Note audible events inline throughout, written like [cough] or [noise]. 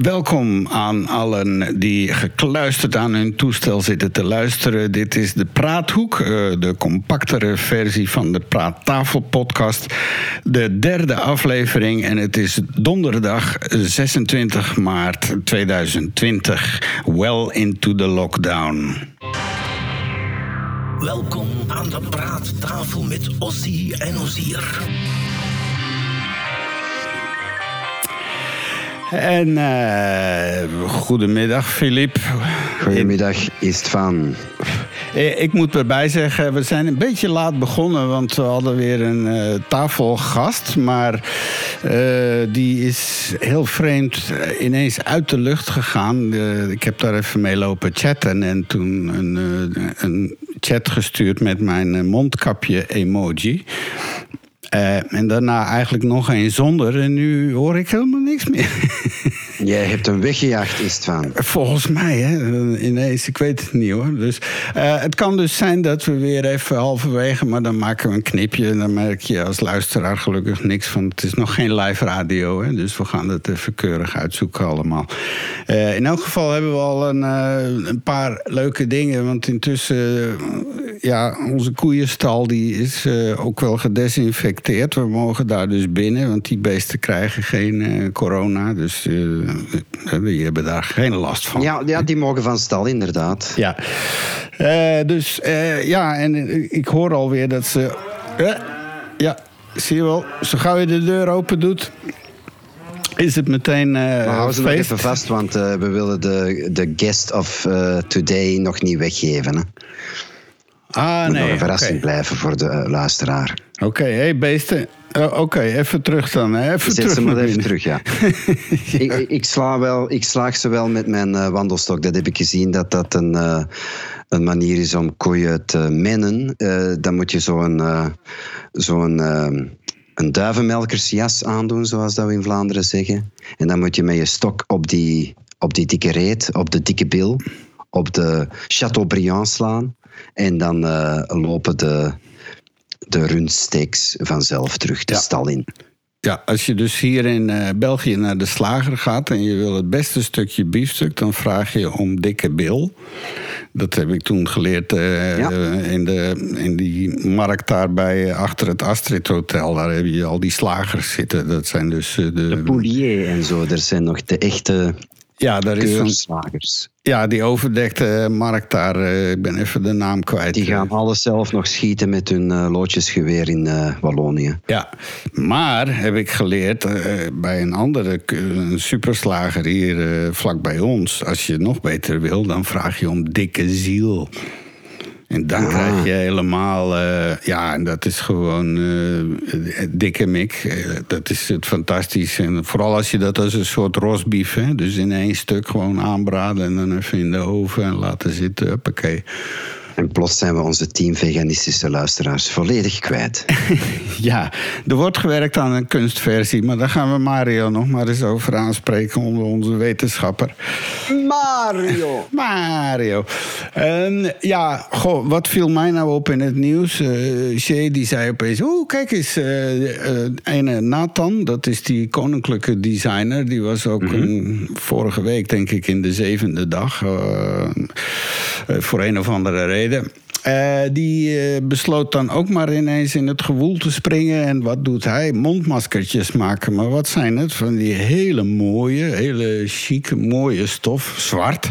Welkom aan allen die gekluisterd aan hun toestel zitten te luisteren. Dit is de Praathoek, eh, de compactere versie van de Praattafel-podcast. De derde aflevering en het is donderdag 26 maart 2020. Well into the lockdown. Welkom aan de praattafel met Ossie en Ozier. En uh, goedemiddag, Filip. Goedemiddag, Istvan. Eh, ik moet erbij zeggen, we zijn een beetje laat begonnen, want we hadden weer een uh, tafelgast. Maar uh, die is heel vreemd ineens uit de lucht gegaan. ik heb daar even mee lopen chatten en toen een, een chat gestuurd met mijn mondkapje emoji. Uh, en daarna eigenlijk nog een zonder. En nu hoor ik helemaal niks meer. [laughs] Jij hebt hem weggejaagd, is het van? Volgens mij, hè. Ineens, ik weet het niet hoor. Dus, uh, het kan dus zijn dat we weer even halverwege... maar dan maken we een knipje en dan merk je als luisteraar gelukkig niks van. Het is nog geen live radio, hè. Dus we gaan het even keurig uitzoeken allemaal. Uh, in elk geval hebben we al een, een paar leuke dingen. Want intussen, ja, onze koeienstal die is ook wel gedesinfecteerd we mogen daar dus binnen, want die beesten krijgen geen uh, corona. Dus uh, die hebben daar geen last van. Ja, ja, die mogen van stal, inderdaad. Ja. Uh, dus ja, en ik hoor alweer dat ze. ja, zie je wel. Zo gauw je de deur open doet, is het meteen uh, we houden ze nog even vast, want uh, we willen de, de guest of uh, today nog niet weggeven. Hè? Ah, Moet nee. nog een verrassing okay. blijven voor de luisteraar. Oké, okay, hey beesten. Uh, Oké, okay, even terug dan. Hè. Even Zet terug ze maar even binnen. terug, ja. [laughs] ja. Ik, ik, sla wel, ik slaag ze wel met mijn uh, wandelstok. Dat heb ik gezien, dat dat een, uh, een manier is om koeien te mennen. dan moet je zo'n zo een duivenmelkersjas aandoen, zoals dat we in Vlaanderen zeggen. En dan moet je met je stok op die, op die dikke reet, op de dikke bil, op de Chateaubriand slaan. En dan lopen de, de rundsteaks vanzelf terug de Ja. stal in. Ja, als je dus hier in uh, België naar de slager gaat en je wil het beste stukje biefstuk, dan vraag je om dikke bil. Dat heb ik toen geleerd uh, Ja. in, de, in die markt daar bij, achter het Astrid Hotel. Daar heb je al die slagers zitten. Dat zijn dus de. De poulier en zo, er zijn nog de echte ja, daar is keurslagers. ja, die overdekte markt daar. eh, ik ben even de naam kwijt. Die gaan alles zelf nog schieten met hun uh, loodjesgeweer in uh, Wallonië. Ja, maar heb ik geleerd bij een andere een superslager hier vlak bij ons. Als je nog beter wil, dan vraag je om dikke ziel. En dan Ah. krijg je helemaal, eh, ja, en dat is gewoon eh, dikke mik. Eh, dat is het fantastisch. En vooral als je dat als een soort rosbief, hè, dus in één stuk gewoon aanbraden en dan even in de oven en laten zitten. Huppakee. En plots zijn we onze team veganistische luisteraars volledig kwijt. [laughs] Ja, er wordt gewerkt aan een kunstversie, maar daar gaan we Mario nog maar eens over aanspreken onder onze wetenschapper. Mario! [laughs] Mario. En ja, goh, wat viel mij nou op in het nieuws? Uh, Shay die zei opeens, oeh, kijk eens, uh, uh, ene Nathan, dat is die koninklijke designer, die was ook Mhm. een, vorige week, denk ik, in de zevende dag, eh, voor een of andere reden. şeyde Uh, die uh, besloot dan ook maar ineens in het gewoel te springen. En wat doet hij? Mondmaskertjes maken. Maar wat zijn het? Van die hele mooie, hele chique, mooie stof, zwart.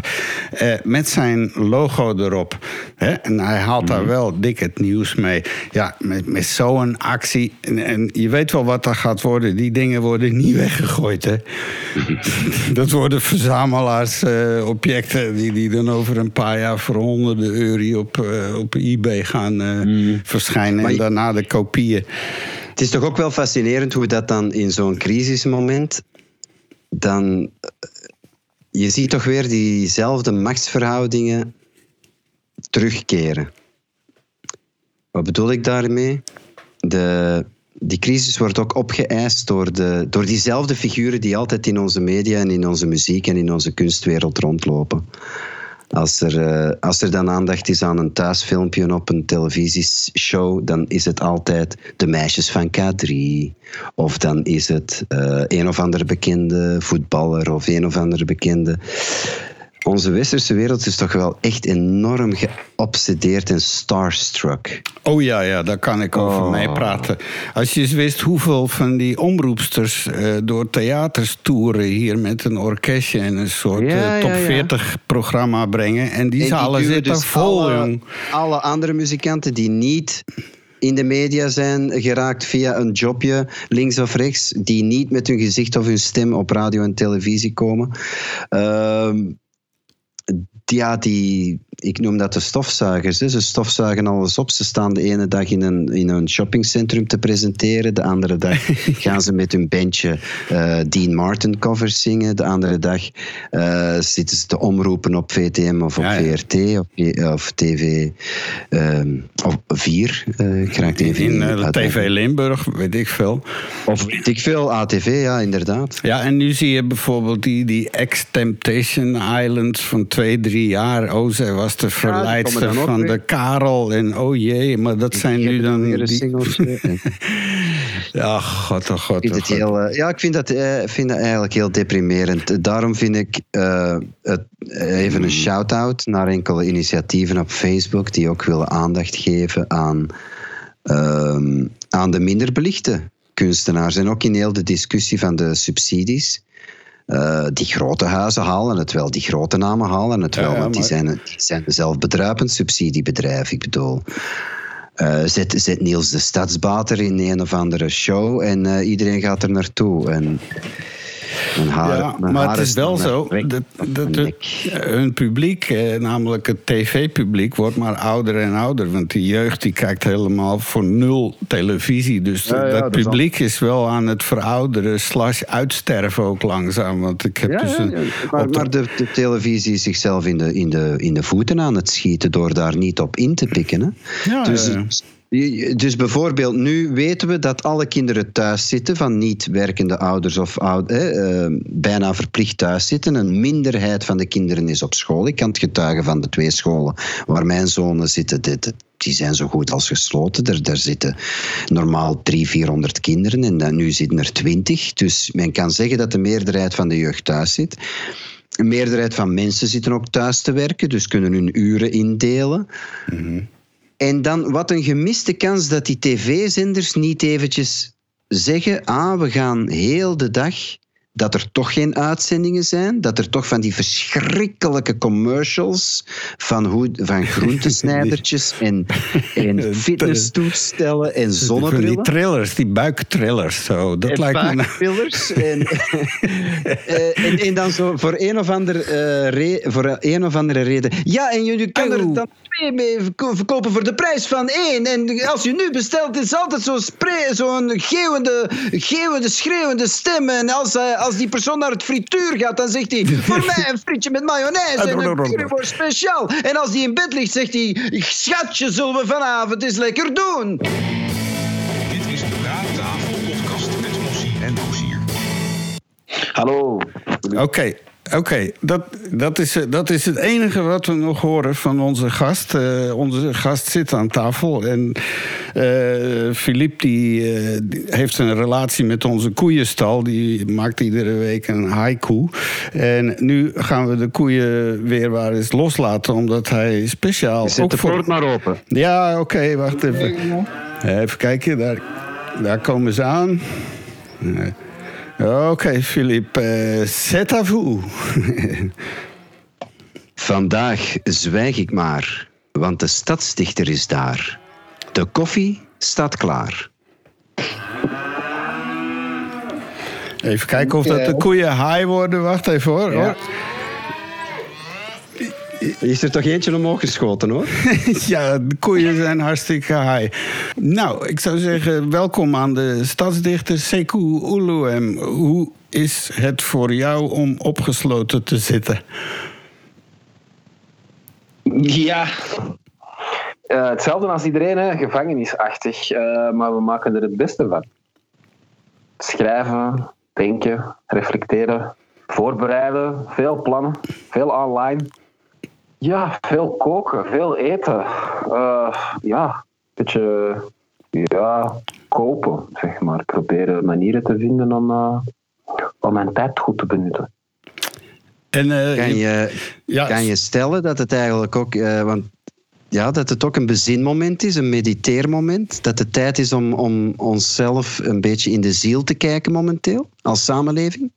Uh, met zijn logo erop. Hè? En hij haalt daar wel dik het nieuws mee. Ja, met, met zo'n actie. En, en, je weet wel wat dat gaat worden. Die dingen worden niet [laughs] weggegooid. Hè? [laughs] dat worden verzamelaaarsobjecten. die, die dan over een paar jaar voor honderden euro op op eBay gaan uh, mm. verschijnen. En daarna de kopieën. Het is toch ook wel fascinerend hoe dat dan in zo'n crisismoment. dan. Je ziet toch weer diezelfde machtsverhoudingen terugkeren. Wat bedoel ik daarmee? De, die crisis wordt ook opgeëist door, de, door diezelfde figuren die altijd in onze media en in onze muziek en in onze kunstwereld rondlopen. Als er, eh, als er dan aandacht is aan een thuisfilmpje op een televisieshow, dan is het altijd de meisjes van K3. Of dan is het uh, een of andere bekende voetballer of een of andere bekende onze westerse wereld is toch wel echt enorm geobsedeerd en starstruck. Oh ja, ja, daar kan ik over oh. mij praten. Als je eens wist hoeveel van die omroepsters uh, door theaters toeren hier met een orkestje en een soort eh, top 40 programma brengen. En die zalen zitten dus vol, alle, jong. Alle andere muzikanten die niet in de media zijn geraakt via een jobje, links of rechts, die niet met hun gezicht of hun stem op radio en televisie komen. Uh, ja, die, ik noem dat de stofzuigers. Hè. Ze stofzuigen alles op. Ze staan de ene dag in een, in een shoppingcentrum te presenteren. De andere dag [laughs] gaan ze met hun bandje uh, Dean Martin covers zingen. De andere dag uh, zitten ze te omroepen op VTM of op ja, ja. VRT of, of TV um, of 4. Uh, ik even in uh, TV Limburg, weet ik veel. Of weet ik veel, ATV, ja, inderdaad. Ja, en nu zie je bijvoorbeeld die, die Ex-Temptation Islands van twee, drie jaar. Oh, zij was de verleidster van de Karel. En oh jee, maar dat zijn nu dan... Die... [laughs] ja, god, oh god, oh god. Heel, uh, ja, ik vind dat, uh, vind dat eigenlijk heel deprimerend. Daarom vind ik uh, het, even een hmm. shout-out naar enkele initiatieven op Facebook die ook willen aandacht geven aan, ehm, aan de minder belichte kunstenaars. En ook in heel de discussie van de subsidies. Uh, die grote huizen halen het wel, die grote namen halen het wel, ja, want die, zijn, die zijn zelfbedruipend subsidiebedrijf, ik bedoel. Uh, zet, zet Niels de Stadsbater in een of andere show en uh, iedereen gaat er naartoe. En ja, maar het is wel zo. Dat, dat, hun publiek, eh, namelijk het tv-publiek, wordt maar ouder en ouder. Want die jeugd die kijkt helemaal voor nul televisie. Dus dat publiek is wel aan het verouderen, slash uitsterven ook langzaam. Want ik heb dus een, Maar, maar de, de, televisie is zichzelf in de, in, de, in de voeten aan het schieten door daar niet op in te pikken. Hè? Ja, dus, dus bijvoorbeeld, nu weten we dat alle kinderen thuis zitten, van niet werkende ouders of oud, eh, bijna verplicht thuis zitten. Een minderheid van de kinderen is op school. Ik kan het getuigen van de twee scholen waar mijn zonen zitten. die zijn zo goed als gesloten. Daar zitten normaal 300, 400 kinderen en dan, nu zitten er 20. Dus men kan zeggen dat de meerderheid van de jeugd thuis zit. Een meerderheid van mensen zitten ook thuis te werken, dus kunnen hun uren indelen. Mm en dan wat een gemiste kans dat die tv-zenders niet eventjes zeggen: ah, we gaan heel de dag dat er toch geen uitzendingen zijn, dat er toch van die verschrikkelijke commercials van, hoe, van groentesnijdertjes [laughs] en, en fitnesstoestellen en zonnebrillen. Die trillers, die buiktrillers, zo. Dat en lijkt me... Nou- [laughs] en, uh, en, en, dan zo voor een of andere, uh, re, voor een of andere reden. Ja, en je, je kan er dan twee mee verkopen voor de prijs van één. En als je nu bestelt, is altijd zo'n zo geeuwende, geeuwende, schreeuwende stem. En als, uh, als die persoon naar het frituur gaat, dan zegt hij: [laughs] Voor mij een frietje met mayonaise en een curryworst speciaal. En als hij in bed ligt, zegt hij: Schatje, zullen we vanavond eens lekker doen? Dit is de Praattafel podcast met Mossie en Dozier. Hallo. Oké. Oké, dat, dat, is, dat is het enige wat we nog horen van onze gast. Uh, onze gast zit aan tafel. En uh, Philippe die, uh, die, heeft een relatie met onze koeienstal. Die maakt iedere week een haiku. En nu gaan we de koeien weer waar eens loslaten. Omdat hij speciaal... Zet de poort maar open. Ja, oké, wacht even. Even kijken, daar, daar komen ze aan. Oké, uh, c'est à vous. Vandaag zwijg ik maar, want de stadsdichter is daar. De koffie staat klaar. Even kijken of dat de koeien high worden. Wacht even hoor. Ja. hoor. Is er toch eentje omhoog geschoten hoor? [laughs] ja, de koeien zijn hartstikke high. Nou, ik zou zeggen, welkom aan de stadsdichter Sekou Uluem. Hoe is het voor jou om opgesloten te zitten? Ja, uh, hetzelfde als iedereen, hè? gevangenisachtig. Uh, maar we maken er het beste van. Schrijven, denken, reflecteren, voorbereiden, veel plannen, veel online. Ja, veel koken, veel eten. Uh, ja, een beetje ja, kopen, zeg maar. Proberen manieren te vinden om, uh, om mijn tijd goed te benutten. En, uh, kan, je, ja, kan je stellen dat het eigenlijk ook... want ja, dat het ook een bezinmoment is, een mediteermoment. Dat het tijd is om, om onszelf een beetje in de ziel te kijken momenteel, als samenleving?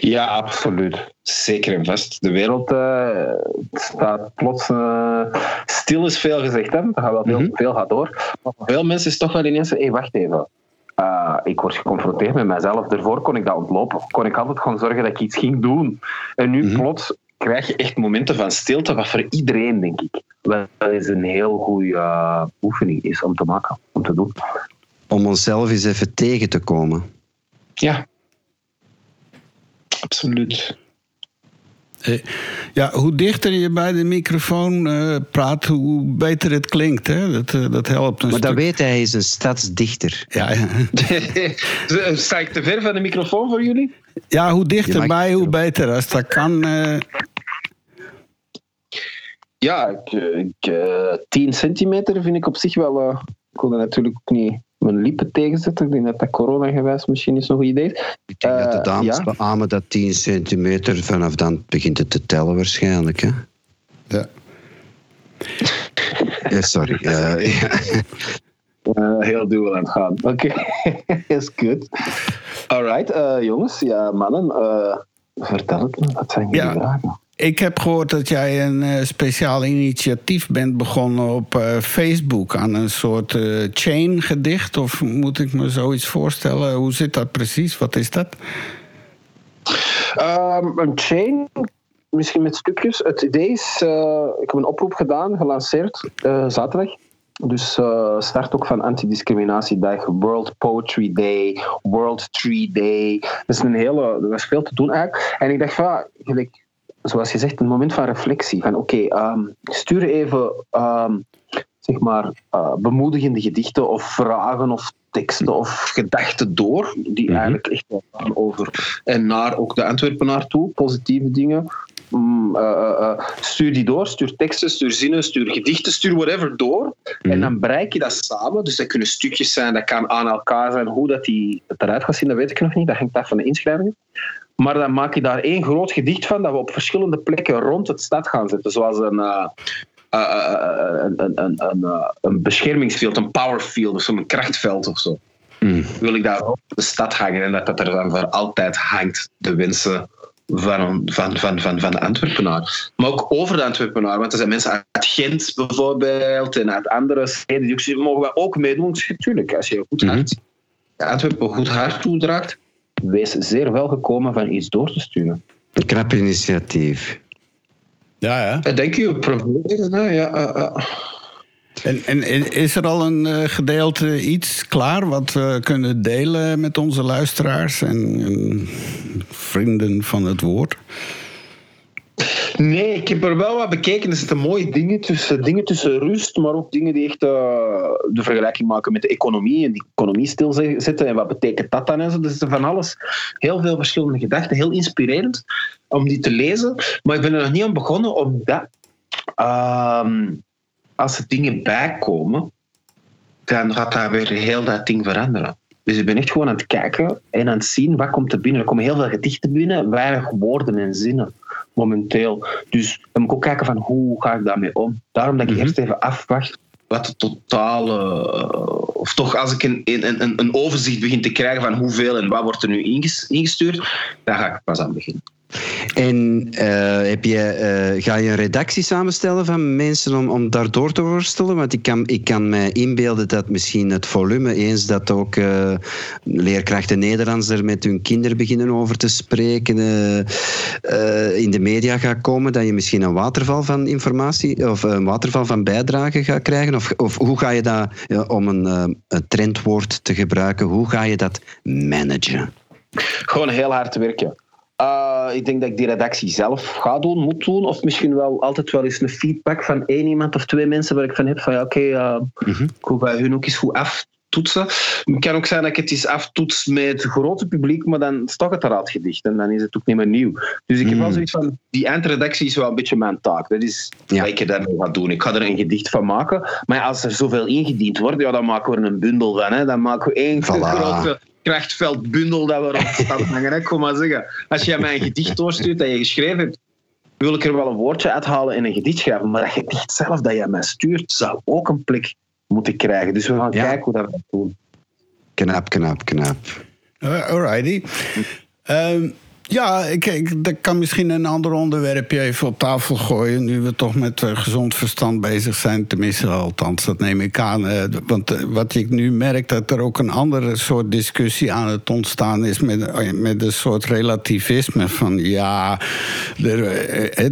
Ja, absoluut. Zeker en vast. De wereld uh, staat plots uh, stil, is veel gezegd. Hè? Er gaat wel veel, mm -hmm. veel gaat door. Maar voor veel mensen is toch wel ineens: hé, hey, wacht even. Uh, ik word geconfronteerd met mezelf. Daarvoor kon ik dat ontlopen. Kon ik altijd gewoon zorgen dat ik iets ging doen. En nu mm -hmm. plots krijg je echt momenten van stilte, wat voor iedereen, denk ik, wel eens een heel goede oefening is om te maken, om te doen. Om onszelf eens even tegen te komen. Ja, absoluut. Ja, hoe dichter je bij de microfoon uh, praat, hoe beter het klinkt. Hè? Dat, uh, dat helpt. Een maar dat weet hij, hij is een stadsdichter. Ja, ja. [laughs] Sta ik te ver van de microfoon voor jullie? Ja, hoe dichterbij, hoe beter. Als dat kan. Uh... Ja, ik, ik, 10 centimeter vind ik op zich wel. ik wil dat natuurlijk ook niet mijn lippen tegenzetten. Ik denk dat dat corona gewijs misschien is nog een idee. Ik denk uh, dat de eh, dames ja? beamen dat 10 centimeter, vanaf dan begint het te tellen waarschijnlijk. Hè? Ja. [laughs] ja sorry. Uh, ja. Uh, heel dubbel aan het gaan. Oké, okay. [laughs] is goed. Alright, uh, jongens, ja, mannen, uh, vertel het me. Wat zijn jullie ja. vragen? Ik heb gehoord dat jij een uh, speciaal initiatief bent begonnen op uh, Facebook aan een soort uh, chain gedicht. Of moet ik me zoiets voorstellen? Hoe zit dat precies? Wat is dat? Um, een chain, misschien met stukjes. Het idee is, ik heb een oproep gedaan, gelanceerd zaterdag. Dus start ook van Antidiscriminatiedag, World Poetry Day, World Tree Day. Dat is een hele, er was veel te doen eigenlijk. En ik dacht van, ja, gelijk, zoals je zegt, een moment van reflectie. Van oké, okay, um, stuur even um, zeg maar, uh, bemoedigende gedichten of vragen of teksten of gedachten door, die mm-hmm. eigenlijk echt gaan over en naar ook de Antwerpenaar toe, positieve dingen. Mm, uh, uh, stuur die door, stuur teksten, stuur zinnen, stuur gedichten, stuur whatever door. En dan bereik je dat samen. Dus dat kunnen stukjes zijn, dat kan aan elkaar zijn. Hoe dat die eruit gaat zien, dat weet ik nog niet. Dat hangt af van de inschrijvingen. Maar dan maak je daar één groot gedicht van dat we op verschillende plekken rond het stad gaan zetten. Zoals een, uh, uh, een, een, een, een, beschermingsveld, een powerfield of zo'n krachtveld of zo. Mm. Wil ik daar op de stad hangen en dat dat er dan voor altijd hangt, de wensen van, van, van, van, van de Antwerpenaar. Maar ook over de Antwerpenaar, want er zijn mensen uit Gent bijvoorbeeld en uit andere steden die mogen we ook meedoen. Natuurlijk, als je goed hart, mm. Antwerpen goed hart toedraagt, wees zeer welgekomen van iets door te sturen. Een knap initiatief. Ja, ja. Eh, denk je, proberen. Ja, uh, uh. En, en, is er al een uh, gedeelte iets klaar wat we kunnen delen met onze luisteraars en, en vrienden van het woord? Nee, ik heb er wel wat bekeken. Er zitten mooie dingen tussen, dingen tussen rust, maar ook dingen die echt uh, de vergelijking maken met de economie en die economie stilzetten. En wat betekent dat dan? En zo. Dus van alles. Heel veel verschillende gedachten. Heel inspirerend om die te lezen. Maar ik ben er nog niet aan begonnen, omdat uh, als er dingen bijkomen, dan gaat daar weer heel dat ding veranderen. Dus ik ben echt gewoon aan het kijken en aan het zien wat komt er binnen. Er komen heel veel gedichten binnen, weinig woorden en zinnen momenteel. Dus dan moet ik ook kijken van hoe ga ik daarmee om. Daarom dat ik mm-hmm. eerst even afwacht wat de totale... Of toch als ik een, een, een, een overzicht begin te krijgen van hoeveel en wat wordt er nu ingestuurd, dan ga ik pas aan beginnen. En uh, heb je, uh, ga je een redactie samenstellen van mensen om, om daardoor te worstelen? Want ik kan, ik kan me inbeelden dat misschien het volume, eens dat ook uh, leerkrachten Nederlands er met hun kinderen beginnen over te spreken, in de media gaat komen, dat je misschien een waterval van informatie of een waterval van bijdrage gaat krijgen? Of, of hoe ga je dat, om een, een trendwoord te gebruiken, hoe ga je dat managen? Gewoon heel hard werken. Uh, ik denk dat ik die redactie zelf ga doen, moet doen. Of misschien wel altijd wel eens een feedback van één iemand of twee mensen waar ik van heb van ja, oké, okay, uh, mm -hmm. ik wil bij hun ook eens goed af toetsen. Het kan ook zijn dat ik het eens aftoets met het grote publiek, maar dan toch het raadgedicht en dan is het ook niet meer nieuw. Dus ik heb wel Mm. zoiets van, die eindredactie is wel een beetje mijn taak. Dat is Ja. wat ik daarmee ga doen. Ik ga er een gedicht van maken, maar als er zoveel ingediend wordt, ja, dan maken we er een bundel van. Hè. Dan maken we één Voilà. grote krachtveldbundel dat we erop staan [laughs] hangen. Ik kom maar zeggen, als jij mij een gedicht doorstuurt dat je geschreven hebt, wil ik er wel een woordje uithalen en een gedicht schrijven. Maar dat gedicht zelf dat jij mij stuurt, zou ook een plek moeten krijgen. Dus we gaan Ja. kijken hoe dat we dat doen. Knap, knap, knap. Uh, alrighty. Ehm, ja, ik, kan misschien een ander onderwerpje even op tafel gooien. Nu we toch met eh, gezond verstand bezig zijn. Tenminste, althans, dat neem ik aan. Eh, want eh, wat ik nu merk, dat er ook een andere soort discussie aan het ontstaan is. Met, met een soort relativisme. Van ja,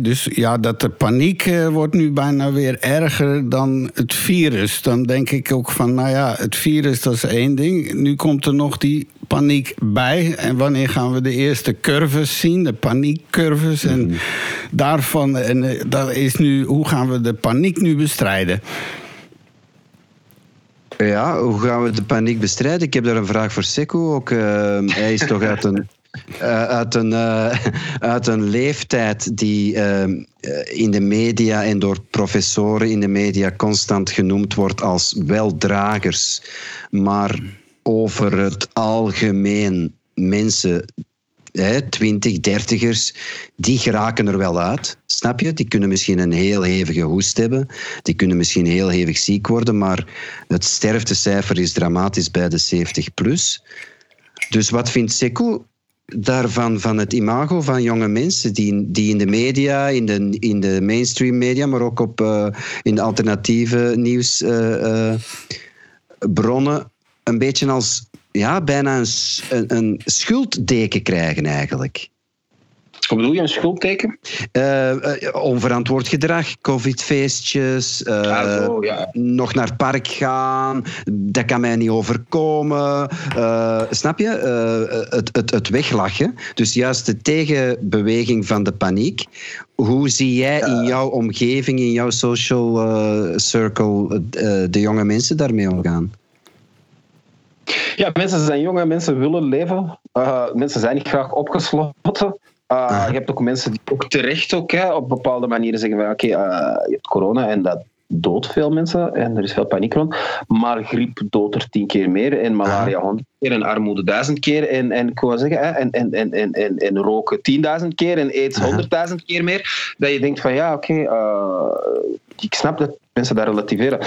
dus ja, dat de paniek wordt nu bijna weer erger dan het virus. Dan denk ik ook van, nou ja, het virus dat is één ding. Nu komt er nog die paniek bij. En wanneer gaan we de eerste curves zien, de paniekcurves? En daarvan, en eh, dat is nu, hoe gaan we de paniek nu bestrijden? Ja, hoe gaan we de paniek bestrijden? Ik heb daar een vraag voor Sekou ook. eh, hij is toch uit een, [laughs] eh, uit een, uit een leeftijd die in de media en door professoren in de media constant genoemd wordt als weldragers. Maar over het algemeen mensen hè, 20, dertigers, die geraken er wel uit. Snap je? Die kunnen misschien een heel hevige hoest hebben. Die kunnen misschien heel hevig ziek worden. Maar het sterftecijfer is dramatisch bij de 70 plus. Dus wat vindt Sekou daarvan, van het imago van jonge mensen die, die in de media, in de, in de mainstream media, maar ook op, eh, in de alternatieve nieuwsbronnen, een beetje als ja, bijna een, een, een schulddeken krijgen eigenlijk. Wat bedoel je, een schuldteken? Eh, eh, onverantwoord gedrag, covid-feestjes, eh, Ah, zo, ja. nog naar het park gaan, dat kan mij niet overkomen. Snap je? Het, het, het weglachen. Dus juist de tegenbeweging van de paniek. Hoe zie jij in jouw omgeving, in jouw social circle, de jonge mensen daarmee omgaan? Ja, mensen zijn jong en mensen willen leven. Uh, mensen zijn niet graag opgesloten. Uh, je hebt ook mensen die ook terecht ook, hè, op bepaalde manieren zeggen van oké, okay, uh, je hebt corona en dat doodt veel mensen en er is veel paniek rond. Maar griep doodt er tien keer meer en malaria honderd keer en armoede duizend keer en, en, ik wou zeggen, hè, en, en, en, en, en, en roken tienduizend keer en aids honderdduizend keer meer. Dat je denkt van ja, oké, okay, ik snap dat mensen dat relativeren.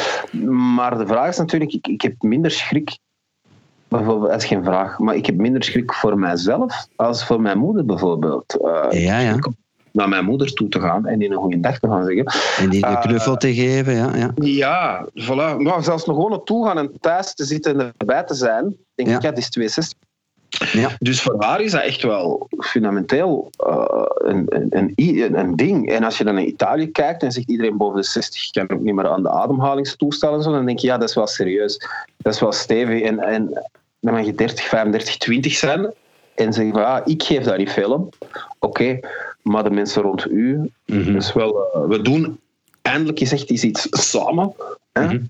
Maar de vraag is natuurlijk, ik, ik heb minder schrik bijvoorbeeld, dat is geen vraag, maar ik heb minder schrik voor mijzelf als voor mijn moeder bijvoorbeeld. Uh, ja, ja. Naar mijn moeder toe te gaan en die een goede dag te gaan zeggen. En die een knuffel uh, te geven, ja. Ja, ja voilà. Maar zelfs nog gewoon naartoe gaan en thuis te zitten en erbij te zijn, denk ja. ik, ja, het is 62. Ja. Dus voor haar is dat echt wel fundamenteel uh, een, een, een, een, ding. En als je dan naar Italië kijkt en zegt iedereen boven de 60 kan ook niet meer aan de ademhalingstoestellen, zo, dan denk je ja, dat is wel serieus. Dat is wel stevig. En, en dan mag je 30, 35, 20 zijn en zeggen van ah, ik geef daar niet veel om. Oké, okay, maar de mensen rond u, mm-hmm. dus wel, uh, we doen eindelijk is echt iets samen. Mm-hmm.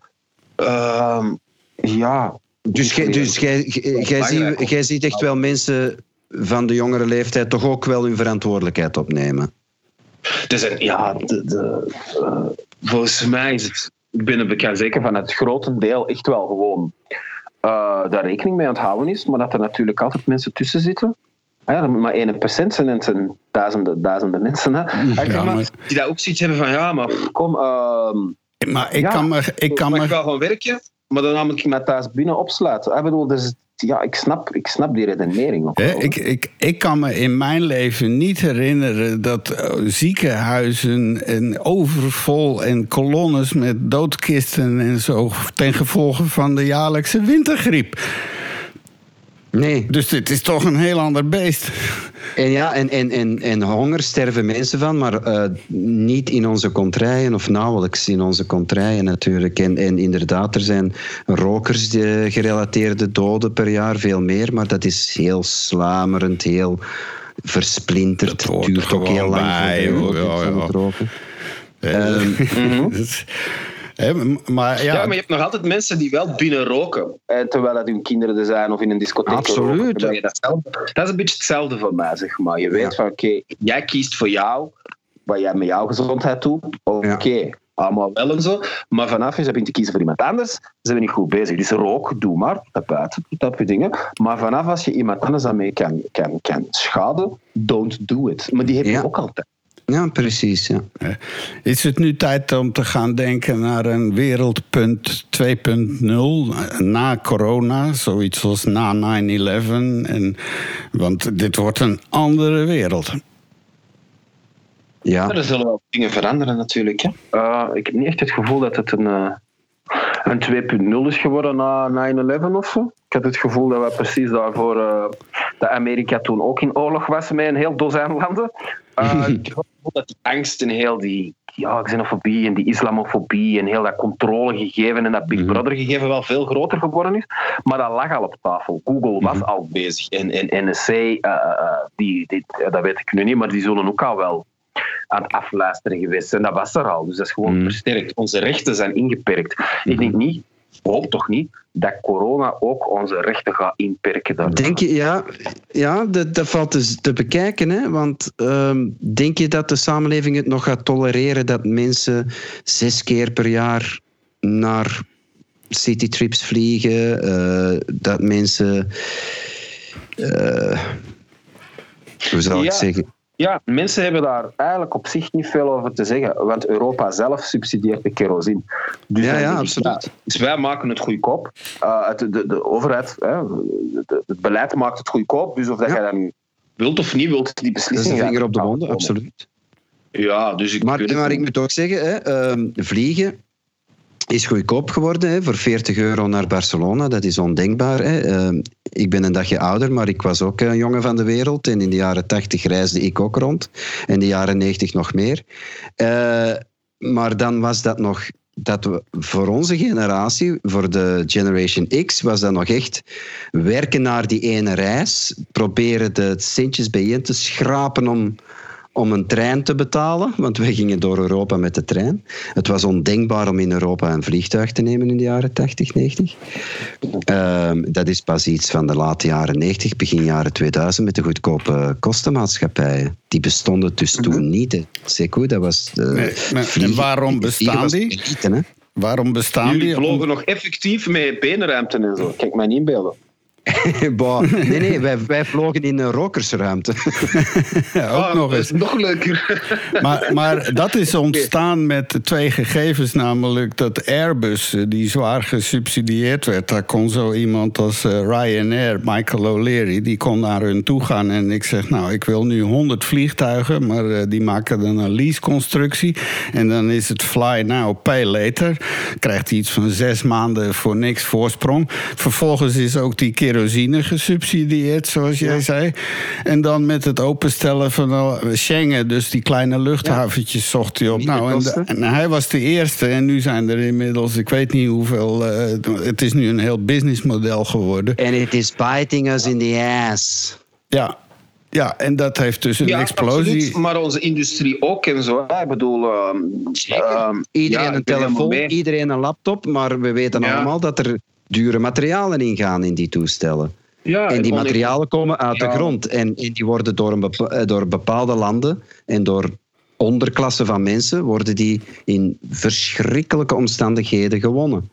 Uh, ja, dus jij dus zie, ziet echt wel mensen van de jongere leeftijd toch ook wel hun verantwoordelijkheid opnemen. Dus ja, de, de, uh, volgens mij is het, ik ben er zeker van het grotendeel echt wel gewoon uh, daar rekening mee aan het houden is, maar dat er natuurlijk altijd mensen tussen zitten. Ja, dat moet maar 1% zijn en het zijn duizenden, duizenden mensen. Hè. Ja, maar, die daar ook zoiets hebben van, ja, maar kom... Uh, maar ik ja, kan me... Ik kan me... me... ga gewoon werken, maar dan moet ik me thuis binnen opsluiten. Ik bedoel, dus, ja, ik snap, ik snap die redenering ook. Wel, ik, ik, ik kan me in mijn leven niet herinneren dat ziekenhuizen en overvol en kolonnes met doodkisten en zo ten gevolge van de jaarlijkse wintergriep. Nee. Dus dit is toch een heel ander beest. En ja, en, en, en, en honger sterven mensen van, maar uh, niet in onze contraien of nauwelijks in onze contraien natuurlijk. En, en inderdaad, er zijn rokers die gerelateerde doden per jaar, veel meer, maar dat is heel slamerend, heel versplinterd. Het duurt ook heel lang. Bij, voor ja, ja. roken. [laughs] Um, maar ja, Ja, maar je hebt nog altijd mensen die wel binnen roken. eh, Terwijl dat hun kinderen er zijn of in een discotheek. Absoluut. roken. Dat, dat is een beetje hetzelfde voor mij, zeg maar. Je weet Ja. van, oké, jij kiest voor jou, wat jij met jouw gezondheid doet. Oké, allemaal wel en zo. Maar vanaf je begint te kiezen voor iemand anders, zijn we niet goed bezig. Dus rook, doe maar, buiten, dat soort dingen. Maar vanaf als je iemand anders daarmee kan, kan, kan schaden, don't do it. Maar die heb je Ja. ook altijd. Ja, precies. Ja. is het nu tijd om te gaan denken naar een wereldpunt 2.0 na corona, zoiets als na 9-11? En, want dit wordt een andere wereld. Ja. Er zullen wel dingen veranderen natuurlijk. Hè? Uh, ik heb niet echt het gevoel dat het een, uh, een 2.0 is geworden na 9-11 of zo. Ik had het gevoel dat we precies daarvoor uh, dat Amerika toen ook in oorlog was met een heel dozijn landen. Uh, [laughs] ik gevoel dat die angst en heel die ja, xenofobie en die islamofobie en heel dat controlegegeven en dat Big Brother gegeven wel veel groter geworden is. Maar dat lag al op tafel. Google was al bezig. En, en NSC, uh, die, die, dat weet ik nu niet, maar die zullen ook al wel aan het afluisteren geweest. En dat was er al. Dus dat is gewoon mm. versterkt. Onze rechten zijn ingeperkt. Mm. Ik denk niet, hoop toch niet, dat corona ook onze rechten gaat inperken. Denk je, ja, ja dat, dat valt dus te bekijken. Hè? Want um, denk je dat de samenleving het nog gaat tolereren dat mensen zes keer per jaar naar citytrips vliegen? Uh, dat mensen. Uh, hoe zou ik zeggen? Ja, mensen hebben daar eigenlijk op zich niet veel over te zeggen, want Europa zelf subsidieert de kerosine. Dus ja, ja, absoluut. Dus wij maken het goedkoop. Uh, het, de, de, overheid, hè, de, het beleid maakt het goedkoop. Dus of dat ja. jij dat nu wilt of niet wilt, die beslissing. Dat is een vinger op de wonden, absoluut. Ja, dus ik. Maar, maar ik moet ook zeggen, hè, uh, vliegen is goedkoop geworden hè, voor 40 euro naar Barcelona. Dat is ondenkbaar. Hè. Uh, ik ben een dagje ouder, maar ik was ook een jongen van de wereld. En in de jaren 80 reisde ik ook rond. En in de jaren 90 nog meer. Uh, maar dan was dat nog. Dat we voor onze generatie, voor de Generation X, was dat nog echt werken naar die ene reis. Proberen de centjes bijeen te schrapen om, om een trein te betalen, want wij gingen door Europa met de trein. Het was ondenkbaar om in Europa een vliegtuig te nemen in de jaren 80, 90. Uh, dat is pas iets van de late jaren 90, begin jaren 2000 met de goedkope kostenmaatschappijen. Die bestonden dus toen mm-hmm. niet. Seco, dat was. Uh, nee, nee, en waarom bestaan die? Waarom bestaan Jullie die? vlogen nog effectief met benenruimte en zo. Kijk mij niet inbeelden. [laughs] bah, nee, nee, wij, wij vlogen in een rokersruimte. ja, [laughs] ook oh, nog eens. Nog leuker. [laughs] maar, maar dat is ontstaan met twee gegevens, namelijk dat Airbus, die zwaar gesubsidieerd werd, daar kon zo iemand als uh, Ryanair, Michael O'Leary, die kon naar hun toe gaan. En ik zeg, nou, ik wil nu 100 vliegtuigen, maar uh, die maken dan een leaseconstructie. En dan is het fly now, pay later. Krijgt hij iets van zes maanden voor niks voorsprong. Vervolgens is ook die keer kerosine gesubsidieerd, zoals jij ja. zei. En dan met het openstellen van Schengen, dus die kleine luchthaventjes, ja. zocht hij op. Nou, en, de, en, hij was de eerste en nu zijn er inmiddels, ik weet niet hoeveel, uh, het is nu een heel businessmodel geworden. En it is biting us in the ass. Ja, ja, en dat heeft dus een ja, explosie. Absoluut, maar onze industrie ook en zo. Ik bedoel, uh, uh, iedereen ja, een telefoon, iedereen een laptop, maar we weten ja. allemaal dat er dure materialen ingaan in die toestellen. Ja, en die materialen komen uit ja. de grond. En, en, die worden door, een bepa door bepaalde landen en door onderklassen van mensen, worden die in verschrikkelijke omstandigheden gewonnen.